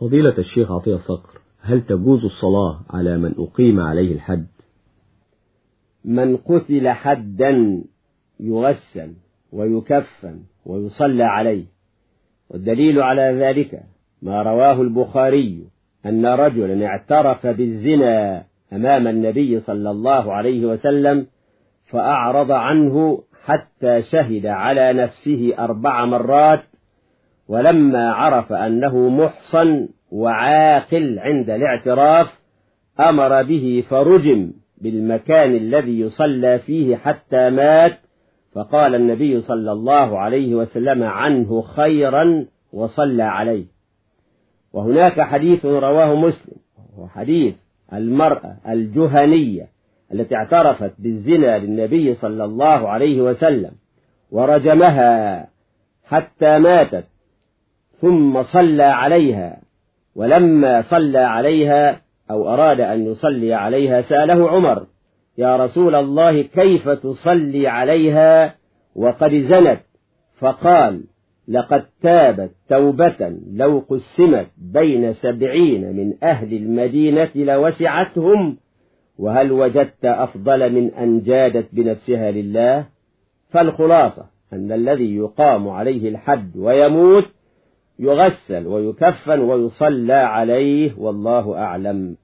فضيلة الشيخ عطية صقر هل تجوز الصلاة على من أقيم عليه الحد؟ من قتل حدا يغسل ويكفن ويصلى عليه والدليل على ذلك ما رواه البخاري أن رجلا اعترف بالزنا أمام النبي صلى الله عليه وسلم فأعرض عنه حتى شهد على نفسه أربع مرات ولما عرف أنه محصن وعاقل عند الاعتراف أمر به فرجم بالمكان الذي يصلى فيه حتى مات فقال النبي صلى الله عليه وسلم عنه خيرا وصلى عليه. وهناك حديث رواه مسلم وهو حديث المرأة الجهنية التي اعترفت بالزنا للنبي صلى الله عليه وسلم ورجمها حتى ماتت. ثم صلى عليها ولما صلى عليها أو أراد أن يصلي عليها سأله عمر يا رسول الله كيف تصلي عليها؟ وقد زنت. فقال لقد تابت توبة لو قسمت بين سبعين من أهل المدينة لوسعتهم وهل وجدت أفضل من أن جادت بنفسها لله؟ فالخلاصة أن الذي يقام عليه الحد ويموت يغسل ويكفن ويصلى عليه والله أعلم.